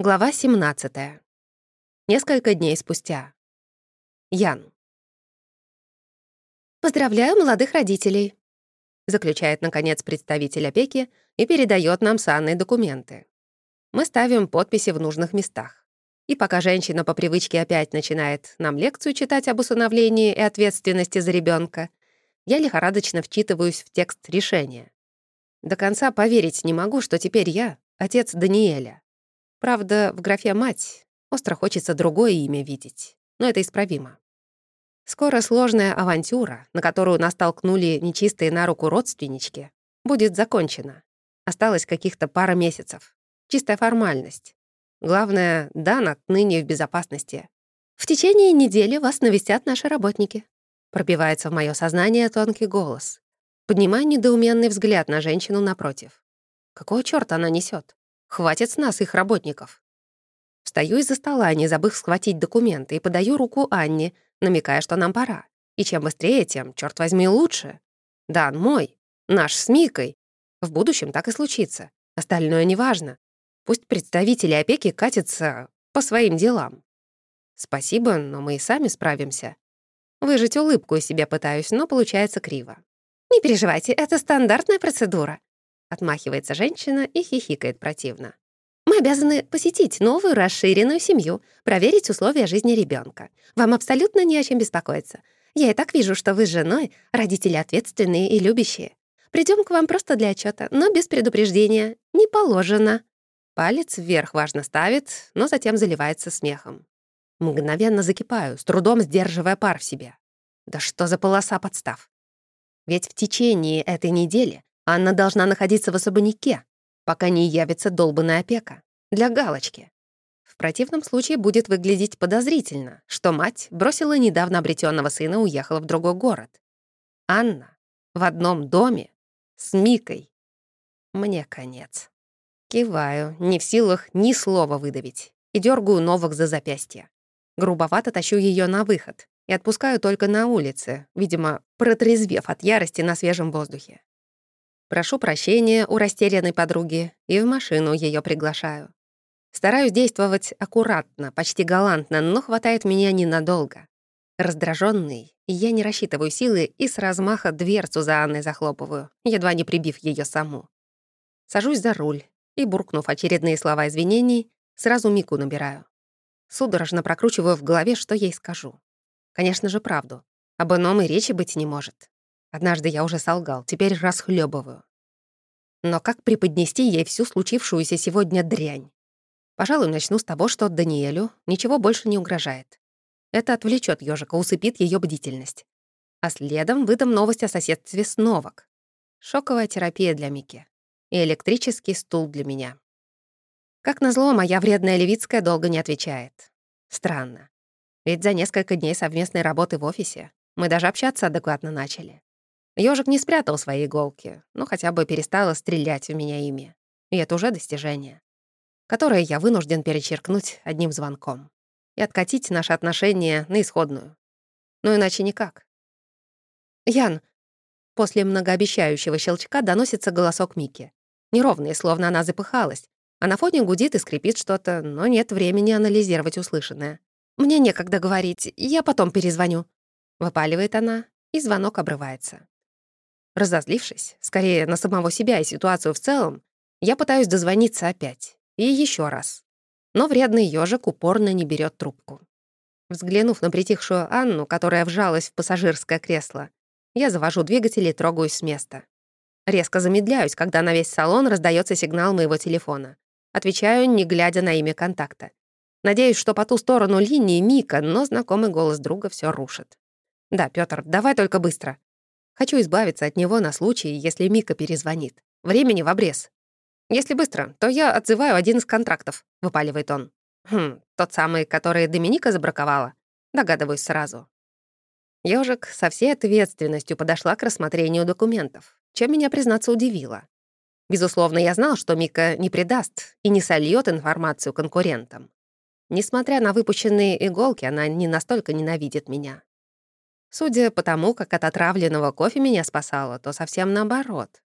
Глава 17. Несколько дней спустя. Ян. «Поздравляю молодых родителей», — заключает, наконец, представитель опеки и передает нам с Анной документы. Мы ставим подписи в нужных местах. И пока женщина по привычке опять начинает нам лекцию читать об усыновлении и ответственности за ребенка, я лихорадочно вчитываюсь в текст решения. До конца поверить не могу, что теперь я — отец Даниэля. Правда, в графе «мать» остро хочется другое имя видеть, но это исправимо. Скоро сложная авантюра, на которую нас толкнули нечистые на руку родственнички, будет закончена. Осталось каких-то пара месяцев. Чистая формальность. Главное, Дан отныне в безопасности. В течение недели вас навестят наши работники. Пробивается в мое сознание тонкий голос. Поднимаю недоуменный взгляд на женщину напротив. Какого чёрта она несет? Хватит с нас их работников. Встаю из-за стола, не забыв схватить документы, и подаю руку Анне, намекая, что нам пора. И чем быстрее, тем, черт возьми, лучше. Дан мой, наш с Микой. В будущем так и случится. Остальное неважно. Пусть представители опеки катятся по своим делам. Спасибо, но мы и сами справимся. Выжить улыбку из себя пытаюсь, но получается криво. «Не переживайте, это стандартная процедура», Отмахивается женщина и хихикает противно. Мы обязаны посетить новую расширенную семью, проверить условия жизни ребенка. Вам абсолютно не о чем беспокоиться. Я и так вижу, что вы с женой родители ответственные и любящие. Придем к вам просто для отчета, но без предупреждения. Не положено. Палец вверх важно ставит, но затем заливается смехом. Мгновенно закипаю, с трудом сдерживая пар в себе. Да что за полоса подстав? Ведь в течение этой недели Анна должна находиться в особняке, пока не явится долбанная опека. Для галочки. В противном случае будет выглядеть подозрительно, что мать бросила недавно обретенного сына и уехала в другой город. Анна в одном доме с Микой. Мне конец. Киваю, не в силах ни слова выдавить, и дергаю новок за запястье. Грубовато тащу ее на выход и отпускаю только на улице, видимо, протрезвев от ярости на свежем воздухе. Прошу прощения у растерянной подруги и в машину ее приглашаю. Стараюсь действовать аккуратно, почти галантно, но хватает меня ненадолго. Раздраженный, я не рассчитываю силы и с размаха дверцу за Анной захлопываю, едва не прибив ее саму. Сажусь за руль и, буркнув очередные слова извинений, сразу Мику набираю. Судорожно прокручиваю в голове, что ей скажу. Конечно же, правду. Об ином и речи быть не может. Однажды я уже солгал, теперь расхлебываю. Но как преподнести ей всю случившуюся сегодня дрянь? Пожалуй, начну с того, что Даниэлю ничего больше не угрожает. Это отвлечет ежика, усыпит ее бдительность. А следом выдам новость о соседстве с Новак. Шоковая терапия для Мики. И электрический стул для меня. Как назло, моя вредная Левицкая долго не отвечает. Странно. Ведь за несколько дней совместной работы в офисе мы даже общаться адекватно начали. Ёжик не спрятал свои иголки, но хотя бы перестала стрелять в меня ими. И это уже достижение, которое я вынужден перечеркнуть одним звонком и откатить наши отношения на исходную. Но иначе никак. «Ян!» После многообещающего щелчка доносится голосок Мики. Неровный, словно она запыхалась, а на фоне гудит и скрипит что-то, но нет времени анализировать услышанное. «Мне некогда говорить, я потом перезвоню», — выпаливает она, и звонок обрывается. Разозлившись, скорее на самого себя и ситуацию в целом, я пытаюсь дозвониться опять. И еще раз. Но вредный ежик упорно не берет трубку. Взглянув на притихшую Анну, которая вжалась в пассажирское кресло, я завожу двигатель и трогаюсь с места. Резко замедляюсь, когда на весь салон раздается сигнал моего телефона. Отвечаю, не глядя на имя контакта. Надеюсь, что по ту сторону линии Мика, но знакомый голос друга все рушит. «Да, Пётр, давай только быстро. Хочу избавиться от него на случай, если Мика перезвонит. Времени в обрез. Если быстро, то я отзываю один из контрактов», — выпаливает он. «Хм, тот самый, который Доминика забраковала?» Догадываюсь сразу. Ёжик со всей ответственностью подошла к рассмотрению документов, чем меня, признаться, удивило. Безусловно, я знал, что Мика не предаст и не сольет информацию конкурентам. Несмотря на выпущенные иголки, она не настолько ненавидит меня. Судя по тому, как от отравленного кофе меня спасало, то совсем наоборот.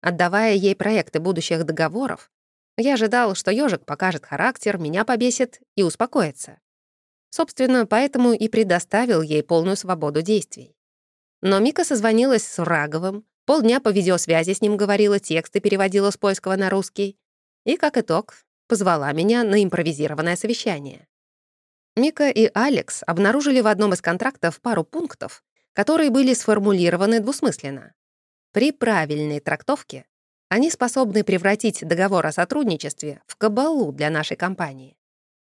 Отдавая ей проекты будущих договоров, Я ожидал, что ежик покажет характер, меня побесит и успокоится. Собственно, поэтому и предоставил ей полную свободу действий. Но Мика созвонилась с Раговым, полдня по видеосвязи с ним говорила, тексты переводила с польского на русский. И, как итог, позвала меня на импровизированное совещание. Мика и Алекс обнаружили в одном из контрактов пару пунктов, которые были сформулированы двусмысленно. При правильной трактовке они способны превратить договор о сотрудничестве в кабалу для нашей компании.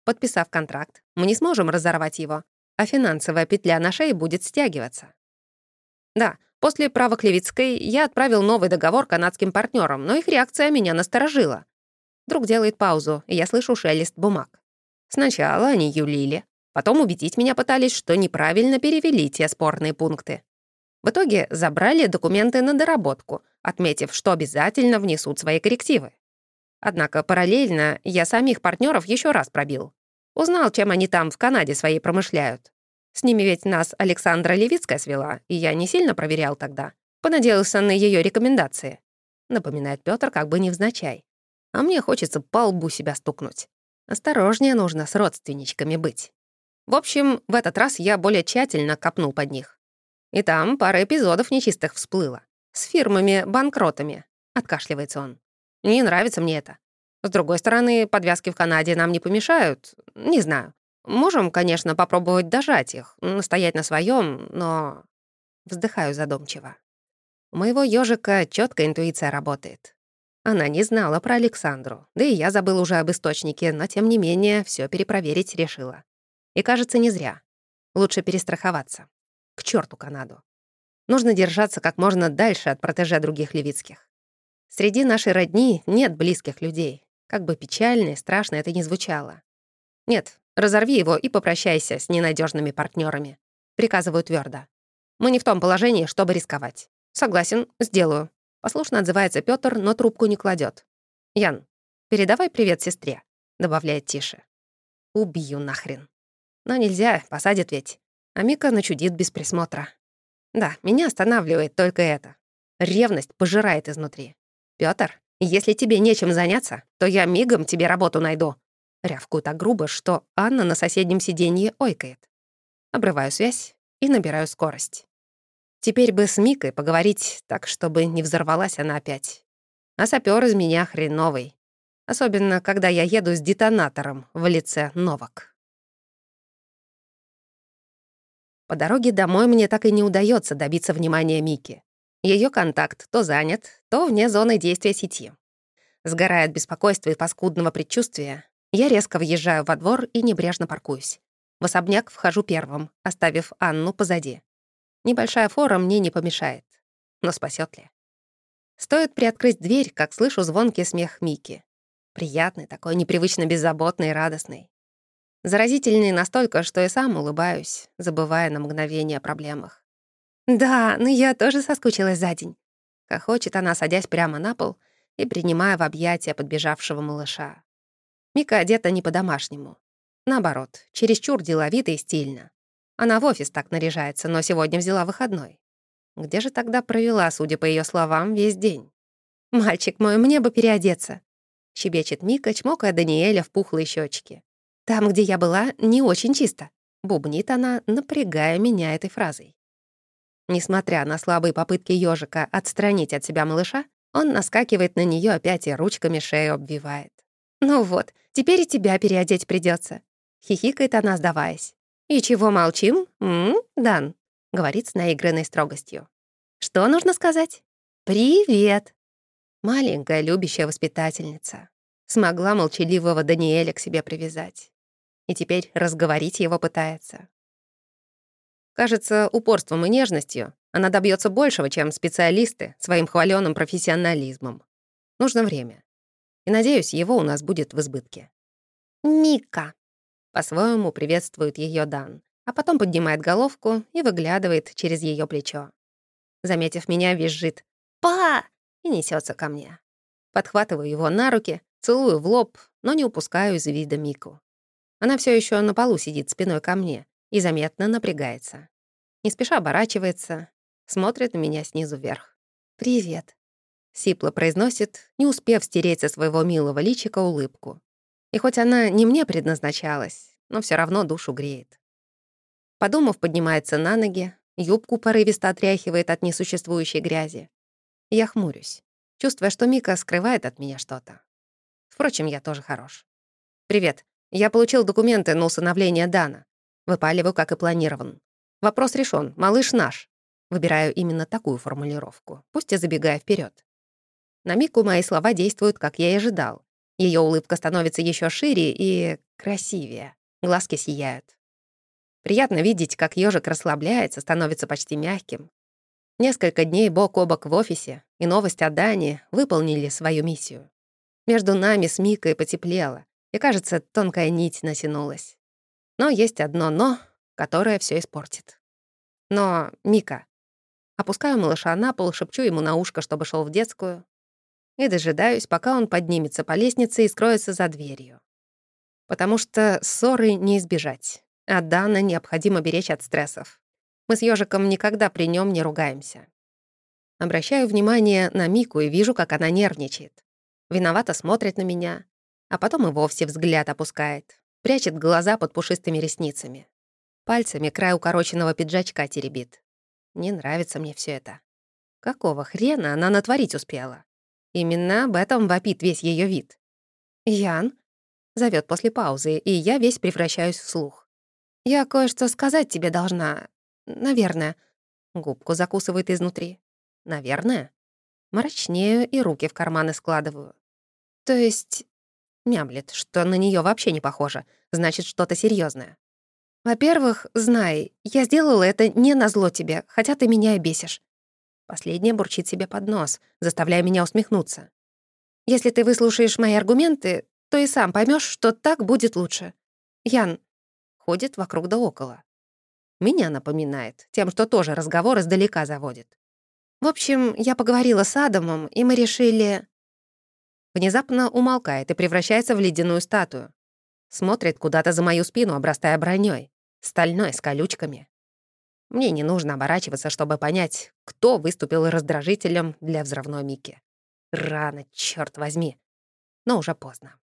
Подписав контракт, мы не сможем разорвать его, а финансовая петля на шее будет стягиваться. Да, после правок Левицкой я отправил новый договор канадским партнерам, но их реакция меня насторожила. Друг делает паузу, и я слышу шелест бумаг. Сначала они юлили, потом убедить меня пытались, что неправильно перевели те спорные пункты. В итоге забрали документы на доработку, отметив, что обязательно внесут свои коррективы. Однако параллельно я самих партнеров еще раз пробил. Узнал, чем они там в Канаде своей промышляют. С ними ведь нас Александра Левицкая свела, и я не сильно проверял тогда. Понадеялся на ее рекомендации. Напоминает Петр как бы невзначай. А мне хочется по лбу себя стукнуть. Осторожнее нужно с родственничками быть. В общем, в этот раз я более тщательно копнул под них. И там пара эпизодов нечистых всплыла. С фирмами-банкротами. Откашливается он. Не нравится мне это. С другой стороны, подвязки в Канаде нам не помешают. Не знаю. Можем, конечно, попробовать дожать их, настоять на своем, но... Вздыхаю задумчиво. У моего ежика четкая интуиция работает. Она не знала про Александру, да и я забыл уже об источнике, но тем не менее все перепроверить решила. И кажется, не зря. Лучше перестраховаться. К черту Канаду. Нужно держаться как можно дальше от протеже других левицких. Среди нашей родни нет близких людей. Как бы печально и страшно это ни звучало. Нет, разорви его и попрощайся с ненадежными партнерами. Приказываю твердо. Мы не в том положении, чтобы рисковать. Согласен, сделаю. Послушно отзывается Пётр, но трубку не кладет. «Ян, передавай привет сестре», — добавляет тише. «Убью нахрен». Но нельзя, посадят ведь. А Мика начудит без присмотра. Да, меня останавливает только это. Ревность пожирает изнутри. Пётр, если тебе нечем заняться, то я мигом тебе работу найду». Рявкую так грубо, что Анна на соседнем сиденье ойкает. Обрываю связь и набираю скорость. Теперь бы с Микой поговорить так, чтобы не взорвалась она опять. А сапёр из меня хреновый. Особенно, когда я еду с детонатором в лице Новак. По дороге домой мне так и не удается добиться внимания Мики. Ее контакт то занят, то вне зоны действия сети. Сгорая от беспокойства и паскудного предчувствия, я резко въезжаю во двор и небрежно паркуюсь. В особняк вхожу первым, оставив Анну позади. Небольшая фора мне не помешает. Но спасет ли? Стоит приоткрыть дверь, как слышу звонкий смех Мики. Приятный, такой непривычно беззаботный и радостный. Заразительный настолько, что и сам улыбаюсь, забывая на мгновение о проблемах. «Да, ну я тоже соскучилась за день», — хохочет она, садясь прямо на пол и принимая в объятия подбежавшего малыша. Мика одета не по-домашнему. Наоборот, чересчур деловито и стильно. Она в офис так наряжается, но сегодня взяла выходной. Где же тогда провела, судя по ее словам, весь день? «Мальчик мой, мне бы переодеться», — щебечет Мика, чмокая Даниэля в пухлые щечки. «Там, где я была, не очень чисто», — бубнит она, напрягая меня этой фразой. Несмотря на слабые попытки ежика отстранить от себя малыша, он наскакивает на нее опять и ручками шею обвивает. «Ну вот, теперь и тебя переодеть придется, хихикает она, сдаваясь. «И чего молчим, м, Дан?» — говорит с наигранной строгостью. «Что нужно сказать?» «Привет!» Маленькая любящая воспитательница. Смогла молчаливого Даниэля к себе привязать. И теперь разговорить его пытается. Кажется, упорством и нежностью она добьется большего, чем специалисты своим хваленым профессионализмом. Нужно время. И, надеюсь, его у нас будет в избытке. «Мика!» По-своему приветствует ее Дан, а потом поднимает головку и выглядывает через ее плечо. Заметив меня, визжит «Па!» и несется ко мне. Подхватываю его на руки, целую в лоб, но не упускаю из вида Мику. Она все еще на полу сидит спиной ко мне и заметно напрягается. Не спеша оборачивается, смотрит на меня снизу вверх. «Привет». Сипло произносит, не успев стереть со своего милого личика улыбку. И хоть она не мне предназначалась, но все равно душу греет. Подумав, поднимается на ноги, юбку порывисто отряхивает от несуществующей грязи. Я хмурюсь, чувствуя, что Мика скрывает от меня что-то. Впрочем, я тоже хорош. «Привет. Я получил документы на усыновление Дана. Выпаливаю, как и планирован. Вопрос решен. Малыш наш». Выбираю именно такую формулировку, пусть и забегая вперед. На Мику мои слова действуют, как я и ожидал. Ее улыбка становится еще шире и красивее. Глазки сияют. Приятно видеть, как ежик расслабляется, становится почти мягким. Несколько дней бок о бок в офисе, и новость о Дане выполнили свою миссию. Между нами с Микой потеплело, и, кажется, тонкая нить натянулась. Но есть одно «но», которое все испортит. Но, Мика. Опускаю малыша на пол, шепчу ему на ушко, чтобы шел в детскую, и дожидаюсь, пока он поднимется по лестнице и скроется за дверью. Потому что ссоры не избежать, а Дана необходимо беречь от стрессов. Мы с ежиком никогда при нем не ругаемся. Обращаю внимание на Мику и вижу, как она нервничает виновато смотрит на меня, а потом и вовсе взгляд опускает, прячет глаза под пушистыми ресницами. Пальцами край укороченного пиджачка теребит. Не нравится мне все это. Какого хрена она натворить успела? Именно об этом вопит весь ее вид. «Ян?» — зовет после паузы, и я весь превращаюсь в слух. «Я кое-что сказать тебе должна. Наверное». Губку закусывает изнутри. «Наверное?» Мрачнею и руки в карманы складываю. То есть... Мямлет, что на нее вообще не похоже. Значит, что-то серьезное. Во-первых, знай, я сделала это не на зло тебе, хотя ты меня и бесишь. Последняя бурчит себе под нос, заставляя меня усмехнуться. Если ты выслушаешь мои аргументы, то и сам поймешь, что так будет лучше. Ян ходит вокруг да около. Меня напоминает тем, что тоже разговор издалека заводит. В общем, я поговорила с Адамом, и мы решили внезапно умолкает и превращается в ледяную статую. Смотрит куда-то за мою спину, обрастая броней, стальной, с колючками. Мне не нужно оборачиваться, чтобы понять, кто выступил раздражителем для взрывной Мики. Рано, черт возьми. Но уже поздно.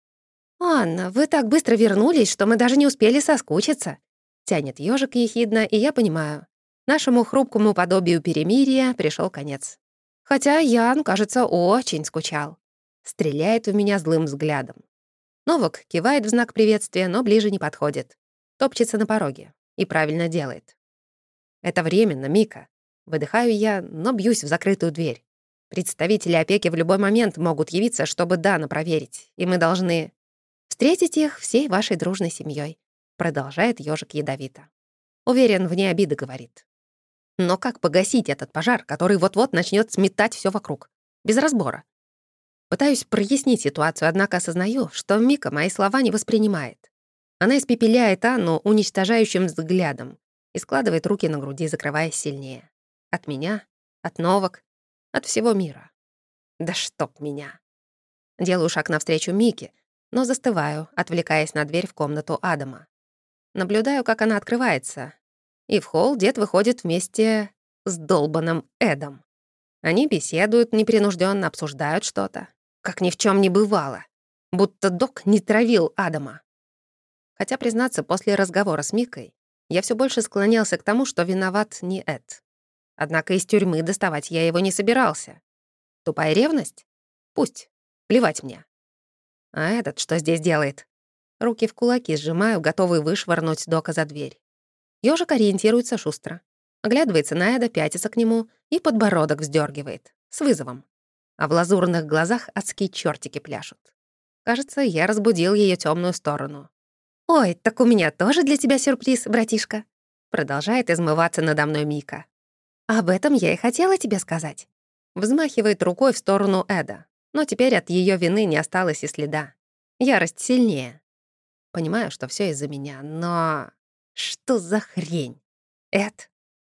«Анна, вы так быстро вернулись, что мы даже не успели соскучиться», — тянет ежик ехидно, и я понимаю. Нашему хрупкому подобию перемирия пришел конец. Хотя Ян, кажется, очень скучал. Стреляет в меня злым взглядом. Новак кивает в знак приветствия, но ближе не подходит. Топчется на пороге. И правильно делает. Это временно, Мика. Выдыхаю я, но бьюсь в закрытую дверь. Представители опеки в любой момент могут явиться, чтобы Дана проверить, и мы должны встретить их всей вашей дружной семьей. Продолжает ежик ядовито. Уверен, вне обиды говорит. Но как погасить этот пожар, который вот-вот начнет сметать все вокруг? Без разбора. Пытаюсь прояснить ситуацию, однако осознаю, что Мика мои слова не воспринимает. Она испепеляет Анну уничтожающим взглядом и складывает руки на груди, закрываясь сильнее. От меня, от новок, от всего мира. Да чтоб меня. Делаю шаг навстречу Мике, но застываю, отвлекаясь на дверь в комнату Адама. Наблюдаю, как она открывается, и в холл дед выходит вместе с долбаным Эдом. Они беседуют, непринужденно обсуждают что-то как ни в чем не бывало, будто док не травил Адама. Хотя, признаться, после разговора с Микой я все больше склонялся к тому, что виноват не Эд. Однако из тюрьмы доставать я его не собирался. Тупая ревность? Пусть. Плевать мне. А этот что здесь делает? Руки в кулаки сжимаю, готовый вышвырнуть Дока за дверь. Ёжик ориентируется шустро. Оглядывается на Эда, пятится к нему и подбородок вздергивает. С вызовом а в лазурных глазах адские чертики пляшут. Кажется, я разбудил ее темную сторону. «Ой, так у меня тоже для тебя сюрприз, братишка», продолжает измываться надо мной Мика. «Об этом я и хотела тебе сказать». Взмахивает рукой в сторону Эда, но теперь от ее вины не осталось и следа. Ярость сильнее. Понимаю, что все из-за меня, но... Что за хрень? Эд,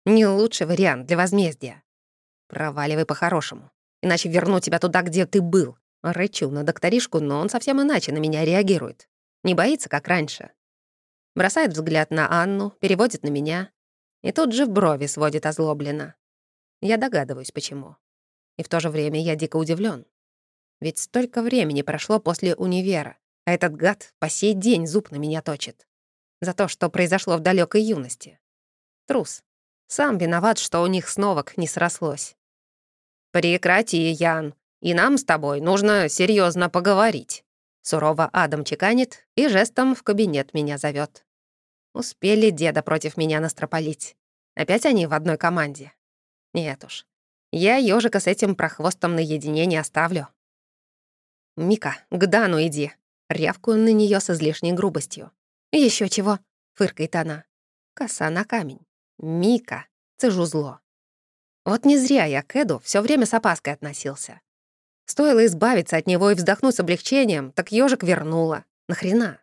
не лучший вариант для возмездия. Проваливай по-хорошему иначе верну тебя туда, где ты был». Рычу на докторишку, но он совсем иначе на меня реагирует. Не боится, как раньше. Бросает взгляд на Анну, переводит на меня и тут же в брови сводит озлобленно. Я догадываюсь, почему. и в то же время я дико удивлен. Ведь столько времени прошло после универа, а этот гад по сей день зуб на меня точит. За то, что произошло в далекой юности. Трус. Сам виноват, что у них сновок не срослось. «Прекрати, Ян, и нам с тобой нужно серьезно поговорить». Сурово Адам чеканит и жестом в кабинет меня зовет. Успели деда против меня настропалить. Опять они в одной команде. Нет уж. Я ежика с этим прохвостом наедине не оставлю. «Мика, к Дану иди!» Рявкую на нее с излишней грубостью. Еще чего?» — фыркает она. Коса на камень. «Мика!» — цежу зло. Вот не зря я к Эду все время с опаской относился. Стоило избавиться от него и вздохнуть с облегчением, так ежик вернула. Нахрена?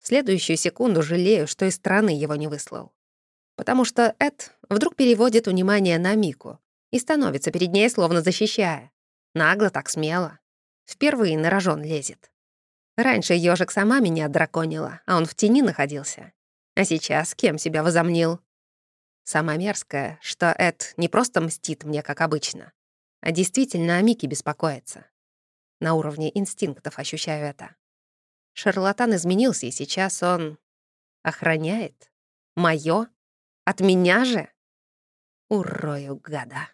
В следующую секунду жалею, что из страны его не выслал. Потому что Эд вдруг переводит внимание на Мику и становится перед ней, словно защищая. Нагло так смело. Впервые на рожон лезет. Раньше ежик сама меня драконила, а он в тени находился. А сейчас кем себя возомнил? Самое мерзкое, что Эд не просто мстит мне, как обычно, а действительно о Мике беспокоится. На уровне инстинктов ощущаю это. Шарлатан изменился, и сейчас он охраняет. Моё? От меня же? Урою гада.